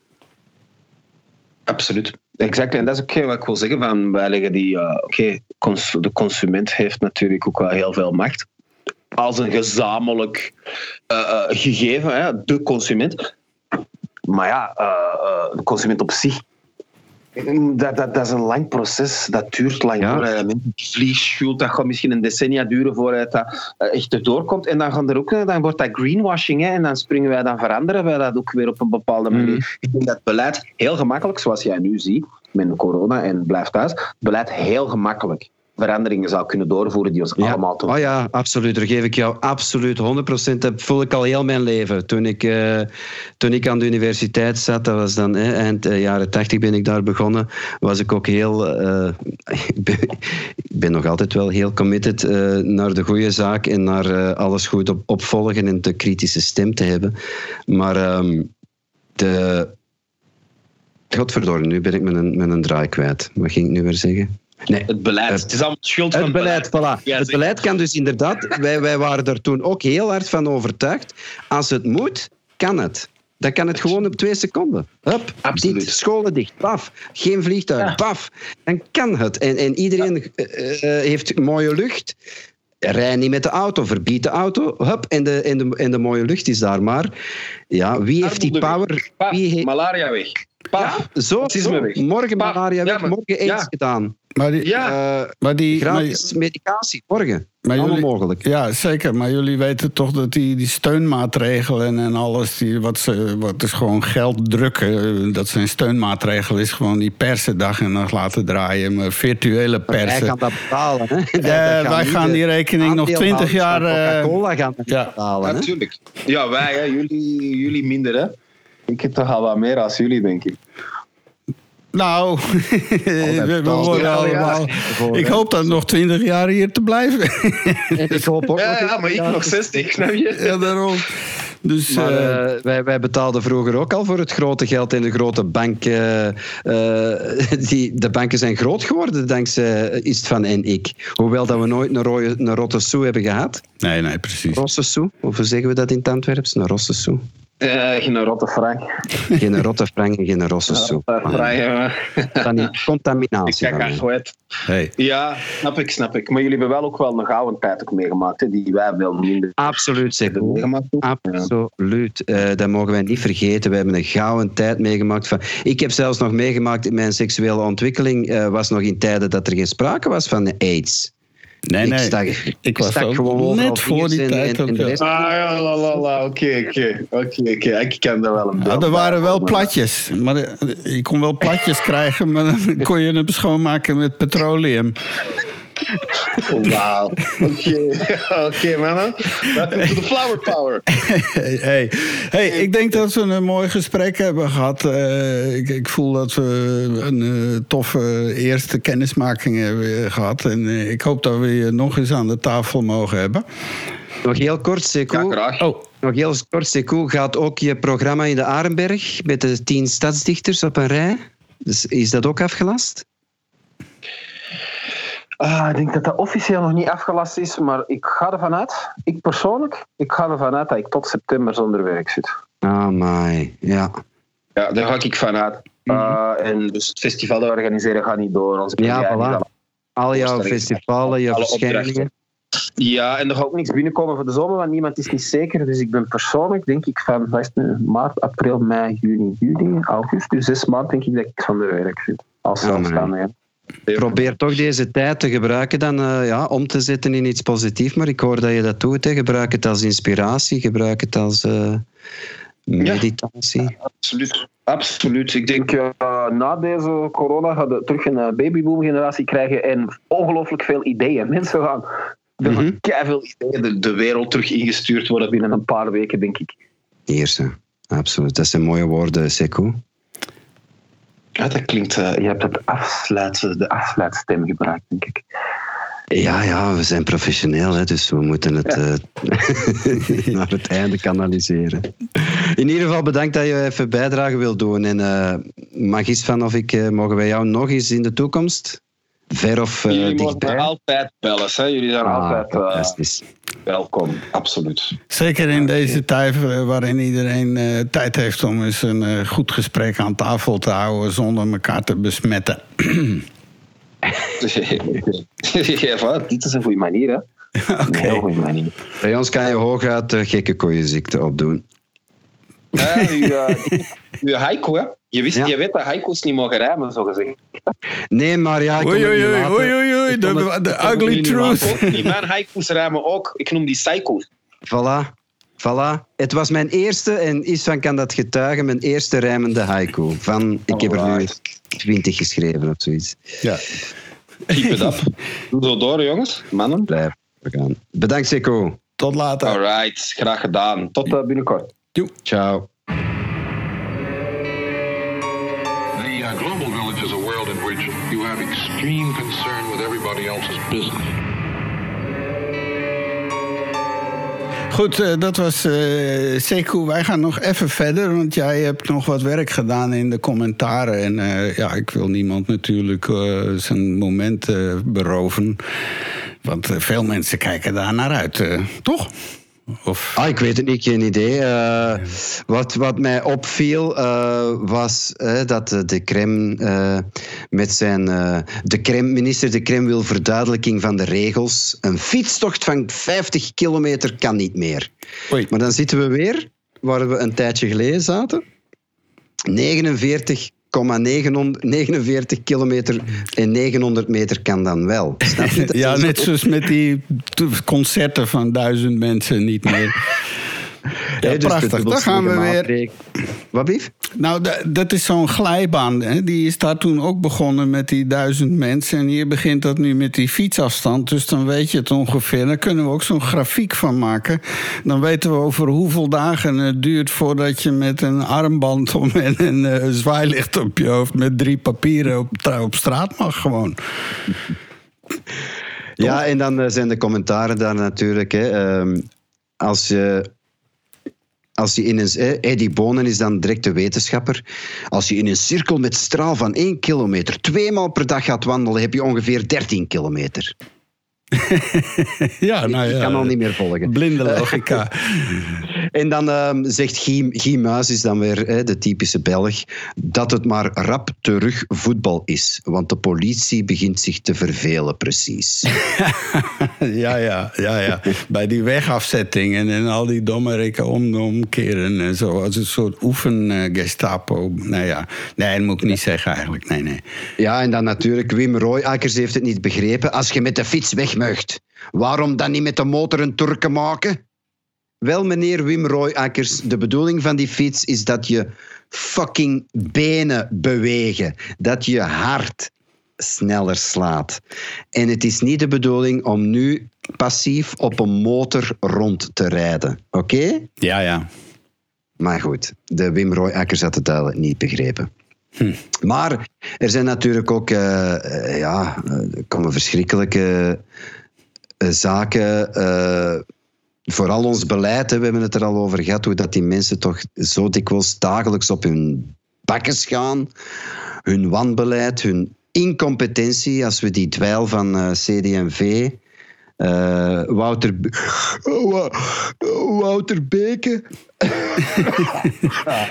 Absoluut. Exact. En dat is ook wat ik wil zeggen. Van, wij leggen die... Uh, Oké, okay, cons de consument heeft natuurlijk ook wel heel veel macht. Als een gezamenlijk uh, uh, gegeven, hè, de consument. Maar ja, uh, de consument op zich, dat, dat, dat is een lang proces. Dat duurt lang. Ja. Vliegschuld, dat gaat misschien een decennia duren voordat dat echt erdoor komt. En dan, gaan er ook, dan wordt dat greenwashing. Hè, en dan springen wij, dan veranderen wij dat ook weer op een bepaalde manier. Mm. Ik vind dat beleid heel gemakkelijk, zoals jij nu ziet, met corona en blijf thuis. Beleid heel gemakkelijk veranderingen zou kunnen doorvoeren die ons ja. allemaal te Oh ja, absoluut. Daar geef ik jou absoluut 100%. Dat voel ik al heel mijn leven. Toen ik, uh, toen ik aan de universiteit zat, dat was dan eh, eind uh, jaren 80 ben ik daar begonnen, was ik ook heel... Uh, ik, ben, ik ben nog altijd wel heel committed naar de goede zaak en naar alles goed op, opvolgen en de kritische stem te hebben. Maar... Um, De... Godverdorie, nu ben ik met een, met een draai kwijt. Wat ging ik nu weer zeggen? Nee, Het beleid. het is allemaal schuld van het beleid, voilà. Ja, het beleid kan dus inderdaad... Wij, wij waren er toen ook heel hard van overtuigd. Als het moet, kan het. Dan kan het gewoon op twee seconden. Hup, Absoluut. scholen dicht, paf. Geen vliegtuig, Ja. paf. Dan kan het. En, en iedereen eh, eh, heeft mooie lucht. Rij niet met de auto, verbied de auto. Hup, en de, en, de, en de mooie lucht is daar. Maar ja, wie heeft die power? Wie malaria weg. Paf. ja, zo, racisme zo. weg. Morgen Paf. malaria weg, Ja, maar- morgen aids ja. gedaan. Maar die, Ja. Eh, maar die, maar- gratis medicatie, morgen. Maar Allemaal jullie- mogelijk. Ja, zeker. Maar jullie weten toch dat die, die steunmaatregelen en alles, die, wat, ze, wat is gewoon geld drukken, eh, dat zijn steunmaatregel is gewoon die persen dag en dag laten draaien, maar virtuele Wij persen. gaan dat betalen. Hè? Wij gaan die rekening nog 20 aandeelhouders jaar, eh, Coca-Cola gaan dat ja. betalen. Hè? Natuurlijk. Ja, wij, hè. Jullie, jullie minder, hè. Ik heb toch al wat meer als jullie, denk ik. Nou, [laughs] we, worden allemaal. voor, Ik hoop dan nog 20 jaar hier te blijven. En [laughs] ik hoop ook Ja, maar ik nog 60, snap je? ja, daarom. Dus Maar eh, eh, wij, wij betaalden vroeger ook al voor het grote geld in de grote bank. eh, eh, die, de banken zijn groot geworden dankzij eh, is het van en ik. Hoewel dat we nooit een, rode, een rotte sou hebben gehad. nee, nee, precies. Rosse sou, of hoe zeggen we dat in het Antwerps? Een rosse sou. Eh, geen rotte frank. Geen rotte frank en geen rosse Dan die Ik contaminatie. kwijt. Hey. Ja, snap ik, snap ik. Maar jullie hebben wel ook wel een gouden tijd ook meegemaakt, hè, die wij wel minder Absoluut, ook. Absoluut. Eh, dat mogen wij niet vergeten. We hebben een gouden tijd meegemaakt. Van... Ik heb zelfs nog meegemaakt in mijn seksuele ontwikkeling. eh, was nog in tijden dat er geen sprake was van AIDS. Nee, Ik nee. stak- ik ik was stak gewoon overal net voor die tijd en- ook. en de ja. rest- Ah ja, la la la, oké, oké. Oké, oké. Ik ken dat wel een Ja, beetje. er waren wel platjes. Maar je kon wel platjes krijgen, maar dan [laughs] kon je hem schoonmaken met petroleum. Oh, Wauw. Oké, oké, mannen. Welcome to the flower power. Hey, hey. hey, ik denk dat we een mooi gesprek hebben gehad. Eh, ik, ik voel dat we een eh, toffe eerste kennismaking hebben gehad. En eh, ik hoop dat we je nog eens aan de tafel mogen hebben. Nog heel kort. Ja, graag. Oh, Nog heel kort, Sekou. Gaat ook je programma in de Arenberg met de tien stadsdichters op een rij? Dus is dat ook afgelast? Ah, ik denk dat dat officieel nog niet afgelast is, maar ik ga ervan uit, ik persoonlijk, ik ga ervan uit dat ik tot september zonder werk zit. Ah, my. Ja. Ja, daar ga ik vanuit. Uh, en dus het festival dat we organiseren gaat niet door. Onze Ja, voilà. Al jouw festivalen, je Alle verschijningen. Ja, en er gaat ook niks binnenkomen voor de zomer, want niemand is niet zeker. Dus ik ben persoonlijk, denk ik, van nu, maart, april, mei, juni, juli, augustus. Dus zes maanden denk ik dat ik zonder werk zit. Als zelfstandige. Probeer toch deze tijd te gebruiken dan, eh, ja, om te zetten in iets positiefs. Maar ik hoor dat je dat doet. Hè. Gebruik het als inspiratie, gebruik het als eh, meditatie. Absoluut. Absoluut. Ik denk, eh, na deze corona gaan we terug een babyboom-generatie krijgen en ongelooflijk veel ideeën. Mensen gaan er Mhm. veel ideeën de, de wereld terug ingestuurd worden binnen binnen een paar weken, denk ik. Eerste. Absoluut. Dat zijn mooie woorden, Sekou. Ja, dat klinkt... eh, Je hebt het de afsluitstem gebruikt, denk ik. Ja, ja, we zijn professioneel, hè, dus we moeten het eh, [laughs] naar het einde kanaliseren. In ieder geval bedankt dat je even bijdrage wilt doen. En eh Magis van of ik, mogen wij jou nog eens in de toekomst? Ver of eh, jullie dichtbij? altijd bellen. Hè? Jullie zijn Ah, altijd eh, fantastisch. welkom. Absoluut. zeker in deze tijd eh, waarin iedereen eh, tijd heeft om eens een eh, goed gesprek aan tafel te houden zonder elkaar te besmetten. [laughs] ja, dit is een goede manier, hè? [laughs] Oké. Een heel goede manier. Bij ons kan je hooguit de gekke koeienziekte opdoen. Ja, [laughs] uw, eh, haiku, hè? Je, wist, Ja. je weet dat haiku's niet mogen rijmen, zo gezegd. Nee, maar ja, ik kon Oei, het oei, niet oei, oei, de, ugly truth. die mijn haiku's rijmen ook. Ik noem die psycho's. Voilà. Voilà. Het was mijn eerste, en Isvan kan dat getuigen, mijn eerste rijmende haiku. Van, ik heb er nu twintig geschreven of zoiets. Ja. Keep it up. [laughs] Doe zo door, jongens. Mannen. Blijf gaan. Bedankt, Seco. Tot later. Alright, graag gedaan. Tot Tot eh, binnenkort. Ciao. The uh, global village is a world in which you have extreme concern with everybody else's business. Goed, uh, dat was uh, Sekou. Wij gaan nog even verder, want jij hebt nog wat werk gedaan in de commentaren. En uh, ja, ik wil niemand natuurlijk zijn moment beroven. Want veel mensen kijken daar naar uit, toch? Of... Ah, ik weet het niet, geen idee. Uh, wat, wat mij opviel uh, was uh, dat de Krem met zijn. de Krem, minister De Krem wil verduidelijking van de regels. Een fietstocht van 50 kilometer kan niet meer. Oei. Maar dan zitten we weer waar we een tijdje geleden zaten. 49 49 kilometer en 900 meter kan dan wel. Snap je? [laughs] ja, net zoals met die concerten van duizend mensen niet meer. [laughs] Ja, dus prachtig. Dan gaan we weer. Wat lief? Nou, dat is zo'n glijbaan. Hè? Die is daar toen ook begonnen met die duizend mensen. En hier begint dat nu met die fietsafstand. Dus dan weet je het ongeveer. Dan kunnen we ook zo'n grafiek van maken. Dan weten we over hoeveel dagen het duurt voordat je met een armband [laughs] om en een uh, zwaailicht op je hoofd met drie papieren op, op straat mag gewoon. Ja, en dan eh, zijn de commentaren daar natuurlijk. Hè. Ehm, als je als je in een, Eddie Bonen is dan direct de wetenschapper. Als je in een cirkel met straal van 1 kilometer tweemaal per dag gaat wandelen, heb je ongeveer 13 kilometer. [laughs] ja, nou ja. Ik kan al niet meer volgen. Blinde [laughs] logica. en dan uh, zegt Guy, Muis, is dan weer de typische Belg, dat het maar rap terug voetbal is. Want de politie begint zich te vervelen, precies. [laughs] ja, ja, ja, ja. Bij die wegafzettingen en al die dommerikken om, omkeren en zo. Als een soort oefen-gestapo. nou ja, nee, dat moet ik niet zeggen eigenlijk. Nee, nee. Ja, en dan natuurlijk Wim Royakkers heeft het niet begrepen. Als je met de fiets weg Waarom dan niet met de motor een turken maken? Wel, meneer Wim Royakkers, de bedoeling van die fiets is dat je fucking benen bewegen. Dat je hart sneller slaat. En het is niet de bedoeling om nu passief op een motor rond te rijden. Oké? Ja, ja. Maar goed, de Wim Royakkers had het duidelijk niet begrepen. Hm. Maar er zijn natuurlijk ook, uh, ja, er komen verschrikkelijke zaken. vooral ons beleid, hè, we hebben het er al over gehad, hoe dat die mensen toch zo dikwijls dagelijks op hun bakken gaan. Hun wanbeleid, hun incompetentie, als we die dweil van uh, Wouter, [laughs] Wouter Beke.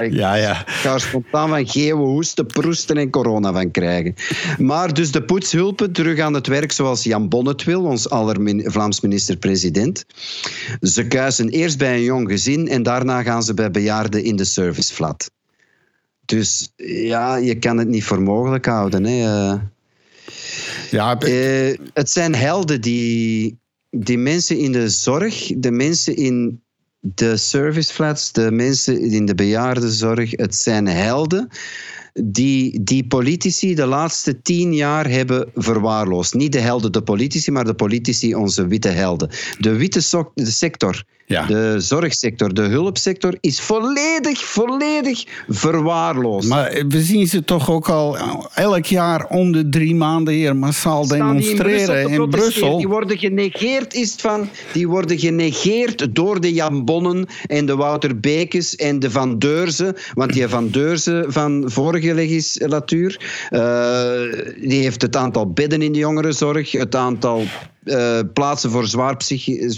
Ja, ja. Ik ga er spontaan van geeuwen, hoesten, proesten en corona van krijgen. Maar dus de poetshulpen terug aan het werk zoals Jan Bonnet wil, ons aller Vlaams minister-president. Ze kuisen eerst bij een jong gezin en daarna gaan ze bij bejaarden in de serviceflat. Dus ja, je kan het niet voor mogelijk houden. Hè. Eh. Ja, uh, het zijn helden die, die mensen in de zorg, de mensen in de serviceflats, de mensen in de bejaardenzorg, het zijn helden die, die politici de laatste tien jaar hebben verwaarloosd. Niet de helden, de politici, maar de politici, onze witte helden. De witte sector ja. De zorgsector, de hulpsector is volledig, volledig verwaarloosd. Maar we zien ze toch ook al elk jaar om de drie maanden hier massaal demonstreren in Brussel, in Brussel. Die worden genegeerd, is het van. Die worden genegeerd door de Jan Bonnen en de Wouter Bekes en de Van Deurzen. Want die Van Deurzen van vorige legislatuur, uh, die heeft het aantal bedden in de jongerenzorg, het aantal uh, plaatsen voor zwaar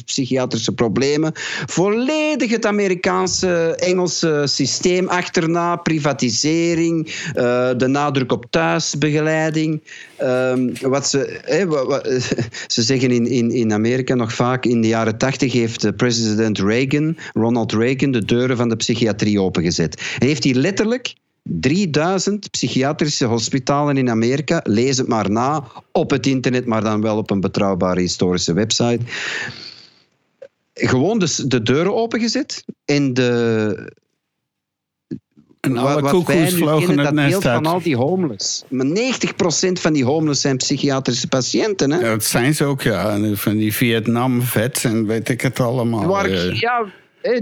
psychiatrische problemen. Volledig het Amerikaanse, Engelse systeem achterna. Privatisering, uh, de nadruk op thuisbegeleiding. Um, wat ze, wat, [laughs] ze zeggen in, in, in Amerika nog vaak, in de jaren tachtig heeft president Reagan, Ronald Reagan, de deuren van de psychiatrie opengezet. Hij heeft die letterlijk 3000 psychiatrische hospitalen in Amerika. Lees het maar na op het internet, maar dan wel op een betrouwbare historische website. Gewoon dus de deuren opengezet en de. En alle wat, nest van al die homeless. Maar 90% van die homeless zijn psychiatrische patiënten. Hè? Ja, dat zijn ze ook, ja. Van die Vietnam-vets en weet ik het allemaal. Waar, ja,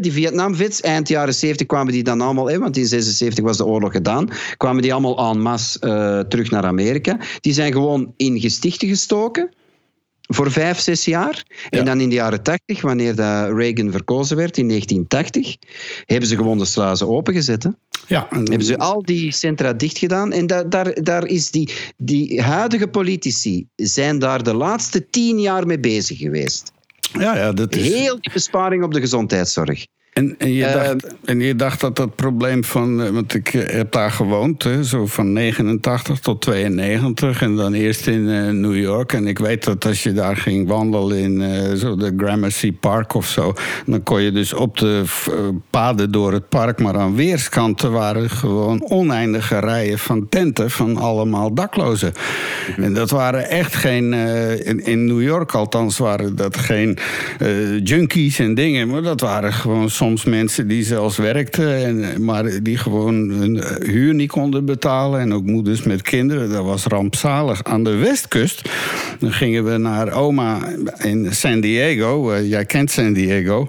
die Vietnam-vets, eind jaren 70 kwamen die dan allemaal, want in 76 was de oorlog gedaan, kwamen die allemaal en masse uh, terug naar Amerika. Die zijn gewoon in gestichten gestoken voor vijf, zes jaar. En dan in de jaren tachtig, wanneer dat Reagan verkozen werd in 1980, hebben ze gewoon de sluizen opengezet. Hè? Ja, en- Hebben ze al die centra dicht gedaan. En da- daar, daar is die, die huidige politici zijn daar de laatste tien jaar mee bezig geweest. Ja, ja, dat is... Heel die besparing op de gezondheidszorg. En, en, je Eh, dacht, en je dacht dat dat probleem van... eh, Want ik eh, heb daar gewoond, hè, zo van 89 tot 92. En dan eerst in New York. En ik weet dat als je daar ging wandelen in zo de Gramercy Park of zo... dan kon je dus op de paden door het park... maar aan weerskanten waren gewoon oneindige rijen van tenten... van allemaal daklozen. En dat waren echt geen... in, in New York althans waren dat geen junkies en dingen... maar dat waren gewoon soms mensen die zelfs werkten... En, maar die gewoon hun huur niet konden betalen... en ook moeders met kinderen. Dat was rampzalig. Aan de westkust dan gingen we naar oma in San Diego. Eh, jij kent San Diego.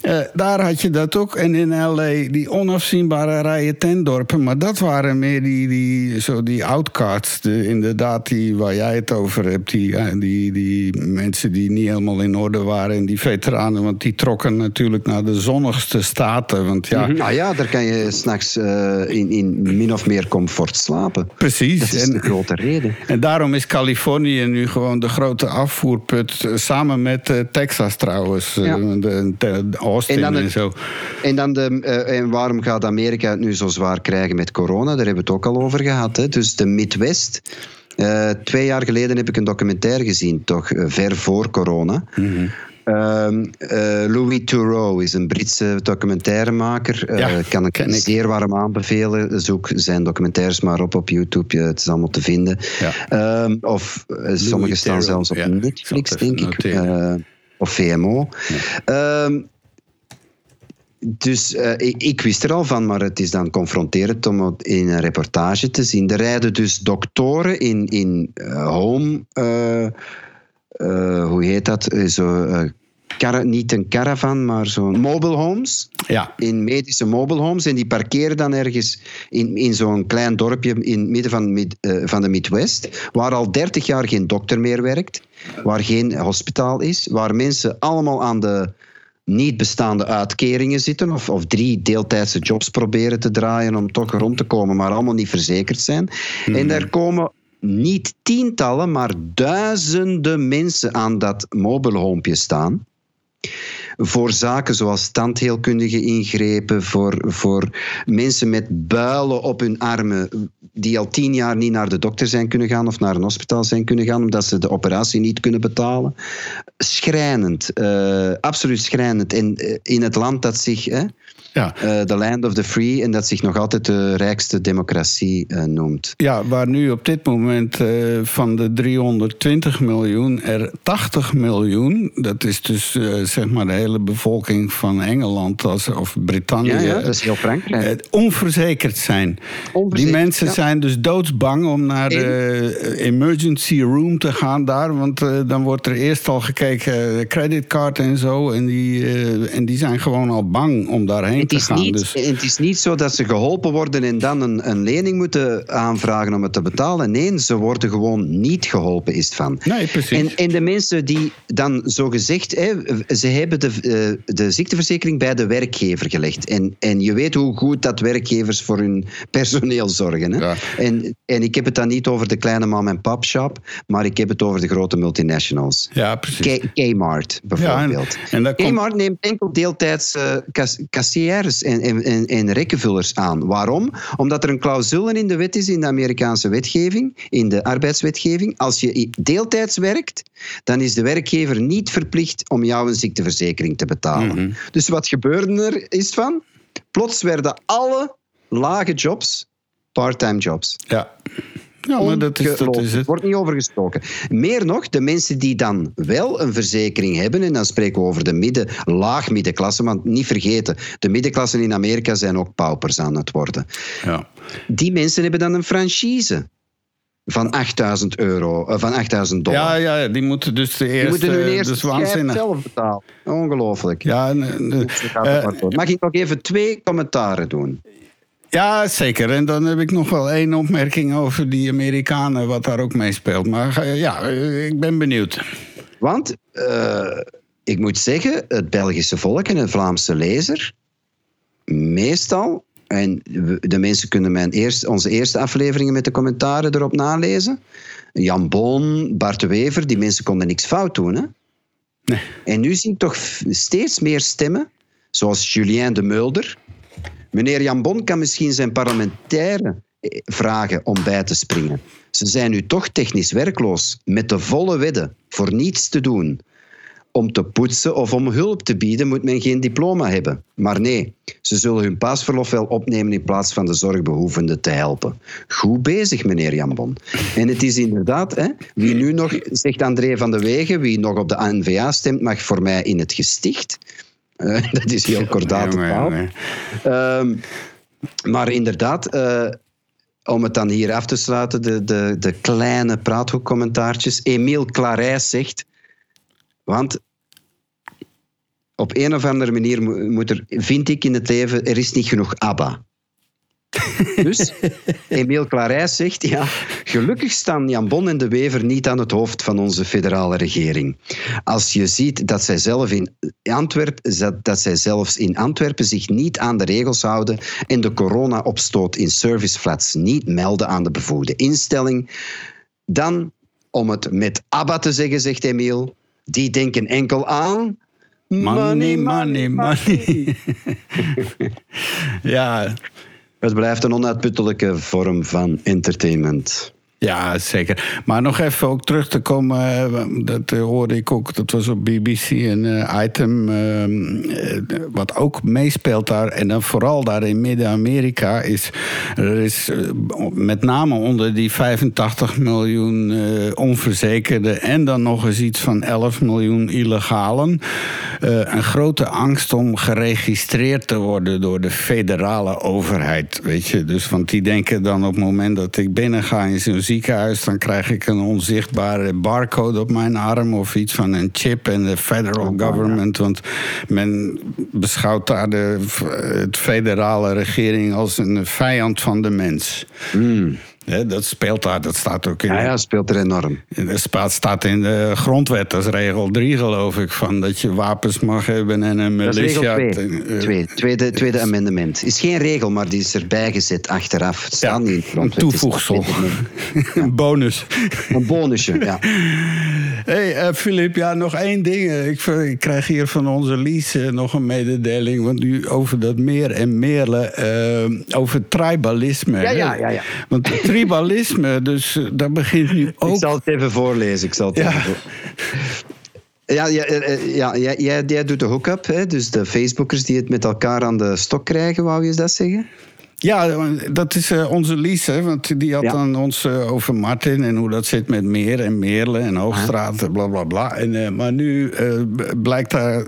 Eh, daar had je dat ook. En in L.A. die onafzienbare rijen tentdorpen. Maar dat waren meer die, die, zo die outcasts. De, inderdaad, die, waar jij het over hebt. Die, eh, die, die mensen die niet helemaal in orde waren. En die veteranen, want die trokken natuurlijk naar de zonnigste staten. Want ja, Nou ja, daar kan je s'nachts eh in, in min of meer comfort slapen. precies. Dat is En- de grote reden. En daarom is Californië nu gewoon de grote afvoerput. eh, Samen met eh, Texas trouwens. Ja. de, Austin En zo. En, dan de, en waarom gaat Amerika het nu zo zwaar krijgen met corona? Daar hebben we het ook al over gehad. Hè? Dus de Midwest. Eh, twee jaar geleden heb ik een documentaire gezien, toch ver voor corona. Ehm, eh, Louis Theroux is een Britse documentairemaker. Eh, Ja, kan ik, ken ik. zeer warm aanbevelen. Zoek zijn documentaires maar op op YouTube. Het is allemaal te vinden. Ja. Ehm, of eh, sommige staan zelfs op ja. Netflix, denk ik. of VMO. Ehm, dus ik, ik wist er al van, maar het is dan confronterend om het in een reportage te zien. Er rijden dus doktoren in, in home. eh, hoe heet dat? Zo, niet een caravan, maar zo'n mobile homes. Ja, In medische mobile homes. En die parkeren dan ergens in, in zo'n klein dorpje in het midden van, mid- eh, van de Midwest. Waar al 30 jaar geen dokter meer werkt. Waar geen hospitaal is. Waar mensen allemaal aan de niet bestaande uitkeringen zitten. Of, of drie deeltijdse jobs proberen te draaien om toch rond te komen. Maar allemaal niet verzekerd zijn. En daar komen niet tientallen, maar duizenden mensen aan dat mobile homepje staan voor zaken zoals tandheelkundige ingrepen, voor, voor mensen met builen op hun armen, die al tien jaar niet naar de dokter zijn kunnen gaan of naar een hospitaal zijn kunnen gaan, omdat ze de operatie niet kunnen betalen. Schrijnend, eh, absoluut schrijnend. En eh, in het land dat zich, ja. eh, the land of the free, en dat zich nog altijd de rijkste democratie eh, noemt. Ja, waar nu op dit moment eh, van de 320 miljoen er 80 miljoen, dat is dus zeg maar de hele bevolking van Engeland als, of Brittannië, Ja, ja, dat is heel Frankrijk. onverzekerd zijn. Onverzekerd, Die mensen ja. zijn dus doodsbang om naar de emergency room te gaan daar, want dan wordt er eerst al gekeken, creditcard en zo, en die, en die zijn gewoon al bang om daarheen Het te is, gaan. niet, dus, het is niet zo dat ze geholpen worden en dan een, een lening moeten aanvragen om het te betalen. Nee, ze worden gewoon niet geholpen, is het van. nee, precies. En, en de mensen die dan zo gezegd, hè, ze hebben de, eh, de ziekteverzekering bij de werkgever gelegd. En, en je weet hoe goed dat werkgevers voor hun personeel zorgen. Hè? Ja. En, en ik heb het dan niet over de kleine mom-en-pop shop, maar ik heb het over de grote multinationals. ja, precies. K- Kmart bijvoorbeeld. Ja, en- en komt- Kmart neemt enkel deeltijds eh, kas- kassières en, en, en, en rekkenvullers aan. Waarom? Omdat er een clausule in de wet is, in de Amerikaanse wetgeving, in de arbeidswetgeving. Als je deeltijds werkt, dan is de werkgever niet verplicht om jou een ziekteverzekering te betalen. Dus wat gebeurde er is van? Plots werden alle lage jobs part-time jobs. Ja. Ja, maar dat is, dat is het. wordt niet over gesproken. Meer nog, de mensen die dan wel een verzekering hebben, en dan spreken we over de midden, laag middenklasse, want niet vergeten, de middenklassen in Amerika zijn ook paupers aan het worden. Ja. Die mensen hebben dan een franchise van 8000 euro, eh, van 8000 dollar. Ja, ja, die moeten dus de die eerste... moeten hun eerste dus waanzinnig. zelf betalen. Ongelooflijk. Ja, en, eh. Mag ik nog even twee commentaren doen? Ja, zeker. En dan heb ik nog wel één opmerking over die Amerikanen, wat daar ook meespeelt. Maar eh, ja, eh, ik ben benieuwd. Want eh, ik moet zeggen, het Belgische volk en het Vlaamse lezer, meestal, en de mensen kunnen mijn eerste, onze eerste afleveringen met de commentaren erop nalezen. Jan Boon, Bart de Wever, die mensen konden niks fout doen. Hè? Nee. En nu zie ik toch steeds meer stemmen, zoals Julien de Mulder. Meneer Jan Bon kan misschien zijn parlementaire eh, vragen om bij te springen. Ze zijn nu toch technisch werkloos, met de volle wedden, voor niets te doen. Om te poetsen of om hulp te bieden moet men geen diploma hebben. Maar nee, ze zullen hun paasverlof wel opnemen in plaats van de zorgbehoevenden te helpen. Goed bezig, meneer Jan Bon. En het is inderdaad, hè, wie nu nog, zegt André van de Wegen, wie nog op de NVA stemt, mag voor mij in het gesticht. Eh, [laughs] dat is heel kordaat jongen. Ehm, maar inderdaad, eh, om het dan hier af te sluiten, de, de, de kleine praathoekcommentaartjes. Emiel Clarijs zegt, want op een of andere manier mo- moet er, vind ik in het leven, er is niet genoeg ABBA. Dus Emiel Clarijs zegt, ja, gelukkig staan Jan Bon en de Wever niet aan het hoofd van onze federale regering. Als je ziet dat zij, zelf in Antwerpen, dat- dat zij zelfs in Antwerpen zich niet aan de regels houden en de corona-opstoot in serviceflats niet melden aan de bevoegde instelling, dan, om het met ABBA te zeggen, zegt Emiel, die denken enkel aan... Money, money, money. [laughs] ja, Het blijft een onuitputtelijke vorm van entertainment. Ja, zeker. Maar nog even ook terug te komen, eh, dat eh, hoorde ik ook, dat was op BBC een eh, item, eh, eh, wat ook meespeelt daar, en dan vooral daar in Midden-Amerika, is er is met name onder die 85 miljoen onverzekerden en dan nog eens iets van 11 miljoen illegalen, een grote angst om geregistreerd te worden door de federale overheid. Weet je, dus want die denken dan op het moment dat ik binnen ga in zo'n ziekenhuis, dan krijg ik een onzichtbare barcode op mijn arm of iets van een chip en de federal government. Want men beschouwt daar de het federale regering als een vijand van de mens. Hè, dat speelt daar, dat staat ook in. Ja, ja, speelt er enorm. Sta- staat in de grondwet, dat is regel 3 geloof ik, van dat je wapens mag hebben en een Dat is militia. regel 2. eh, Twee, tweede, tweede amendement. Is geen regel, maar die is erbij gezet achteraf. Het staat niet in de een grondwet. Is toevoegsel. [laughs] een bonus. Een bonusje, ja. [laughs] hey, eh, Filip, ja, nog één ding. Ik, krijg hier van onze Lies eh, nog een mededeling. Want nu over dat meer en meerle, eh, over tribalisme. Ja, ja, ja, ja. Want [laughs] tribalisme, dus eh, dat begint nu ook. Ik zal het even voorlezen. Ik zal het Ja. even Ja, ja, eh, eh, ja jij, jij, jij doet de hook-up, hè? dus de Facebookers die het met elkaar aan de stok krijgen, wou je dat zeggen? Ja, dat is eh, onze Lies, hè, want die had Ja. dan ons eh, over Martin en hoe dat zit met Meer en Meerle en Hoogstraat, bla bla bla. En, eh, maar nu blijkt daar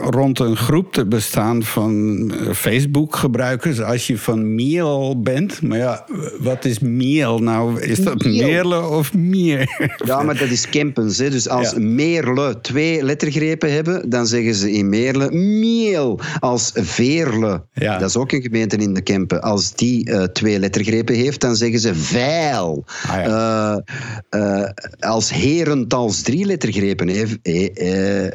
rond een groep te bestaan van Facebook-gebruikers. Als je van Miel bent, maar ja, wat is Miel nou? Is dat Miel. Meerle of Meer? Ja, maar dat is Kempens. Hè? Dus als Ja. Meerle twee lettergrepen hebben, dan zeggen ze in Meerle Miel. Als Veerle, Ja. dat is ook een gemeente in de Kempen, als die eh, twee lettergrepen heeft, dan zeggen ze Veil. Ah, Eh, eh, als Herentals drie lettergrepen heeft, eh,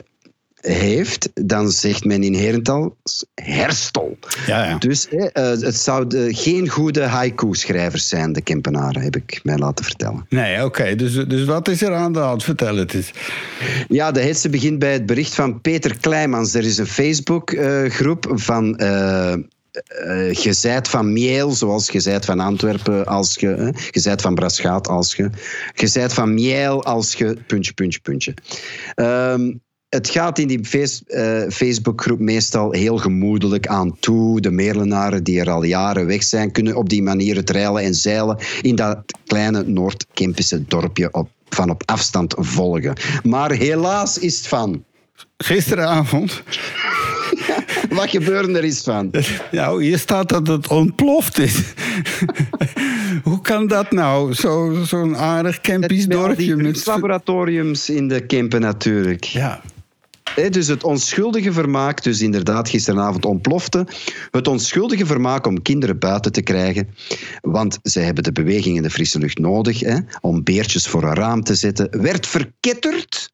heeft, dan zegt men in Herentals Herstel. Ja, ja. Dus eh, het zouden geen goede haiku-schrijvers zijn, de Kempenaren, heb ik mij laten vertellen. Nee, oké. Dus, dus wat is er aan de hand? Vertel het eens. Ja, de hetze begint bij het bericht van Peter Kleimans. Er is een Facebook-groep van. Eh, gezijt van Miel, zoals gezijt van Antwerpen, als je. eh, gezijt van Braschaat, als je. Gezijt van Miel, als je. Puntje, puntje, puntje. Ehm, het gaat in die face- eh, Facebookgroep meestal heel gemoedelijk aan toe. De Meerlenaren die er al jaren weg zijn, kunnen op die manier het reilen en zeilen in dat kleine Noord-Kempische dorpje op, van op afstand volgen. Maar helaas is het van. Gisteravond. Wat gebeurde er is van? [laughs] Nou, hier staat dat het ontploft is. [laughs] Hoe kan dat nou? Zo- Zo'n aardig Kempisch dorpje met... laboratoriums in de Kempen natuurlijk. Ja. Dus het onschuldige vermaak, dus inderdaad gisteravond ontplofte. Het onschuldige vermaak om kinderen buiten te krijgen. Want ze hebben de beweging in de frisse lucht nodig. Hè, om beertjes voor een raam te zetten. Werd verketterd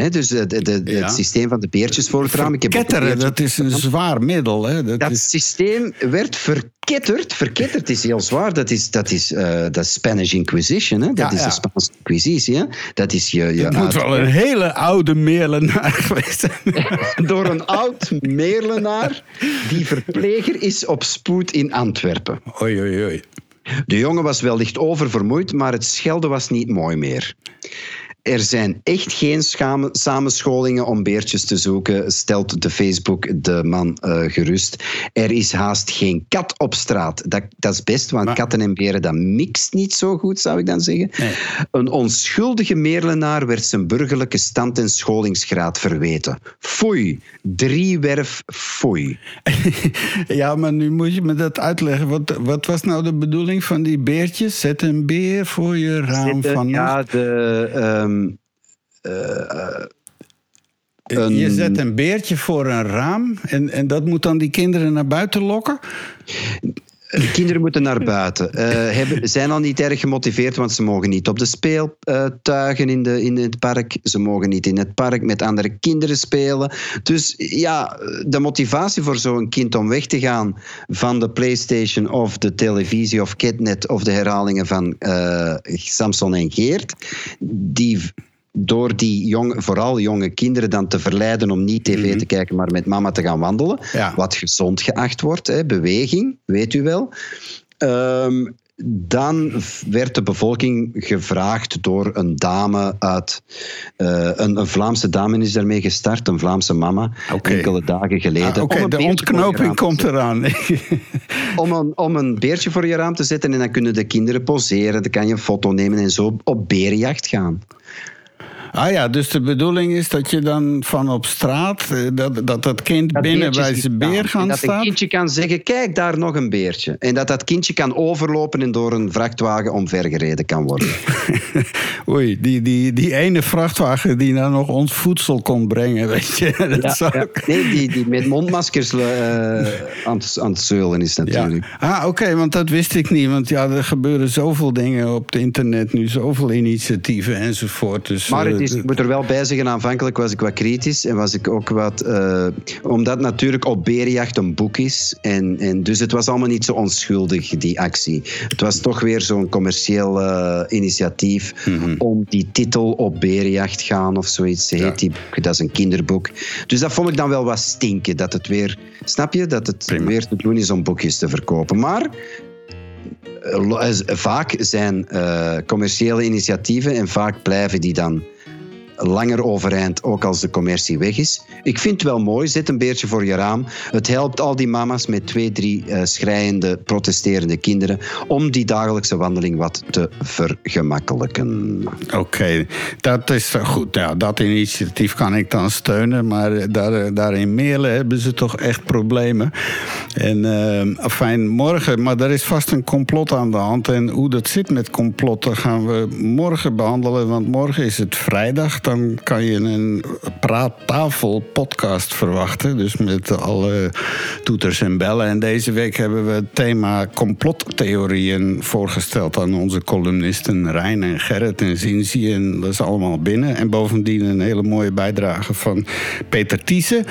Hè, dus de, de, de- Ja. het systeem van de beertjes voor het raam. Ik heb Ketteren, dat is een zwaar middel. Hè? Dat Dat is, systeem werd verketterd. Verketterd is heel zwaar. Dat is, dat is, eh, dat is Spanish Inquisition. Hè? Dat Ja, is ja. de Spaanse Inquisitie. Hè? Dat is je, je het moet wel een hele oude meerlenaar [laughs] geweest zijn. [laughs] door een oud meerlenaar die verpleger is op spoed in Antwerpen. Oei, oei, oei. De jongen was wellicht oververmoeid, maar het schelden was niet mooi meer. Er zijn echt geen schame- samenscholingen om beertjes te zoeken, stelt de Facebook de man eh, gerust. Er is haast geen kat op straat. Dat, dat is best, want Maar- katten en beren dat mixt niet zo goed, zou ik dan zeggen. Nee. Een onschuldige meerlenaar werd zijn burgerlijke stand en scholingsgraad verweten. Foei, driewerf foei. [laughs] Ja, maar nu moet je me dat uitleggen. Wat, wat was nou de bedoeling van die beertjes? Zet een beer voor je raam Zitten- van ja, de, ehm, eh, een- Je zet een beertje voor een raam en, en dat moet dan die kinderen naar buiten lokken? De kinderen moeten naar buiten. Eh, hebben, zijn al niet erg gemotiveerd, want ze mogen niet op de speeltuigen in, de, in het park. Ze mogen niet in het park met andere kinderen spelen. Dus ja, de motivatie voor zo'n kind om weg te gaan van de PlayStation of de televisie of Ketnet of de herhalingen van eh, Samson en Geert, die door die jong, vooral jonge kinderen dan te verleiden om niet tv te kijken, maar met mama te gaan wandelen. Ja. Wat gezond geacht wordt, hè, beweging, weet u wel. Ehm, dan werd de bevolking gevraagd door een dame uit. eh, een, een Vlaamse dame is daarmee gestart, een Vlaamse mama, enkele dagen geleden. Ah, Oké, de ontknoping komt eraan. [laughs] [laughs] om een, om een beertje voor je raam te zetten en dan kunnen de kinderen poseren. Dan kan je een foto nemen en zo op berenjacht gaan. Ah ja, dus de bedoeling is dat je dan van op straat, eh, dat dat, dat kind Dat binnen bij zijn staan. beer gaan dat een staan? kindje kan zeggen, kijk daar nog een beertje. En dat dat kindje kan overlopen en door een vrachtwagen omvergereden kan worden. [laughs] Oei, die, die, die ene vrachtwagen die nou nog ons voedsel kon brengen, weet je. [laughs] Dat Ja, zou ja. Nee, die, die met mondmaskers eh, aan, het- aan het zeulen is Ja. natuurlijk. Ah, oké, want dat wist ik niet. Want ja, er gebeuren zoveel dingen op het internet nu, zoveel initiatieven enzovoort. Dus, Maar het is, ik moet er wel bij zeggen, aanvankelijk was ik wat kritisch en was ik ook wat... eh, omdat natuurlijk op berenjacht een boek is. En, en dus het was allemaal niet zo onschuldig, die actie. Het was toch weer zo'n commercieel eh, initiatief om die titel op berenjacht gaan of zoiets. Heet Ja. die boek, dat is een kinderboek. Dus dat vond ik dan wel wat stinken. Dat het weer... Snap je? Dat het Prima. weer te doen is om boekjes te verkopen. Maar... eh, Vaak zijn commerciële initiatieven en vaak blijven die dan langer overeind, ook als de commercie weg is. Ik vind het wel mooi, zet een beertje voor je raam. Het helpt al die mama's met twee, drie eh, schrijende, protesterende kinderen om die dagelijkse wandeling wat te vergemakkelijken. Oké, dat is goed. Ja, dat initiatief kan ik dan steunen. Maar daar, daar in hebben ze toch echt problemen. En eh afijn, morgen, maar er is vast een complot aan de hand. En hoe dat zit met complotten gaan we morgen behandelen. Want morgen is het vrijdag. Dan kan je een praattafel podcast verwachten. Dus met alle toeters en bellen. En deze week hebben we het thema complottheorieën voorgesteld aan onze columnisten Rijn en Gerrit en Zinzi. En dat is allemaal binnen. En bovendien een hele mooie bijdrage van Peter Thiessen.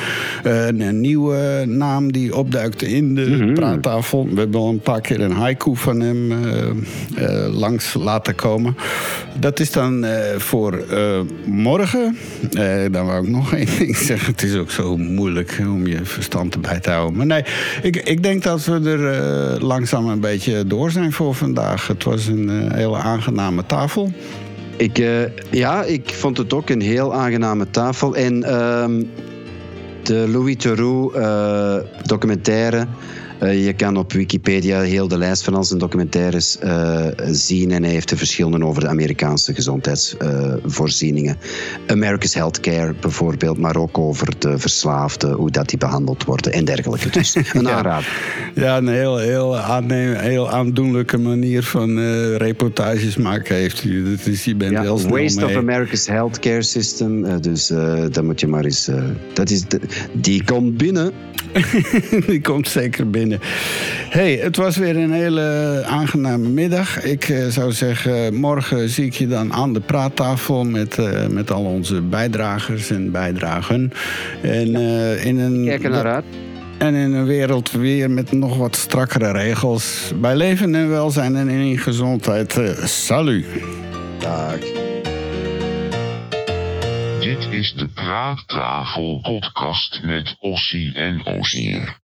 Eh, een nieuwe naam die opduikt in de praattafel. We hebben al een paar keer een haiku van hem eh, eh, langs laten komen. Dat is dan voor morgen. Eh, dan wou ik nog [laughs] één ding zeggen. Het is ook zo moeilijk om je verstand erbij te houden. Maar nee, ik, ik denk dat we er eh, langzaam een beetje door zijn voor vandaag. Het was een eh, hele aangename tafel. Ik, ja, ik vond het ook een heel aangename tafel. En ehm, de Louis Theroux documentaire. Eh, je kan op Wikipedia heel de lijst van al zijn documentaires eh, zien. En hij heeft de verschillen over de Amerikaanse gezondheidsvoorzieningen. America's Healthcare bijvoorbeeld, maar ook over de verslaafden, hoe dat die behandeld worden en dergelijke. Dus [laughs] een Ja. aanrader. Ja, een heel, heel, aanneem, heel aandoenlijke manier van eh, reportages maken heeft u. Dat is, je bent Ja, heel snel Waste mee. of America's Healthcare System. dus dat moet je maar eens. dat is de- die komt binnen. [laughs] Die komt zeker binnen. Vinden. hey, het was weer een hele aangename middag. Ik eh, zou zeggen, morgen zie ik je dan aan de praattafel met, eh, met al onze bijdragers en bijdragen. En eh, in een. Kijk naar uit. En in een wereld weer met nog wat strakkere regels. Bij leven en welzijn en in gezondheid. Salut. Dag. Dit is de Praattafel podcast met Ossie en Osier.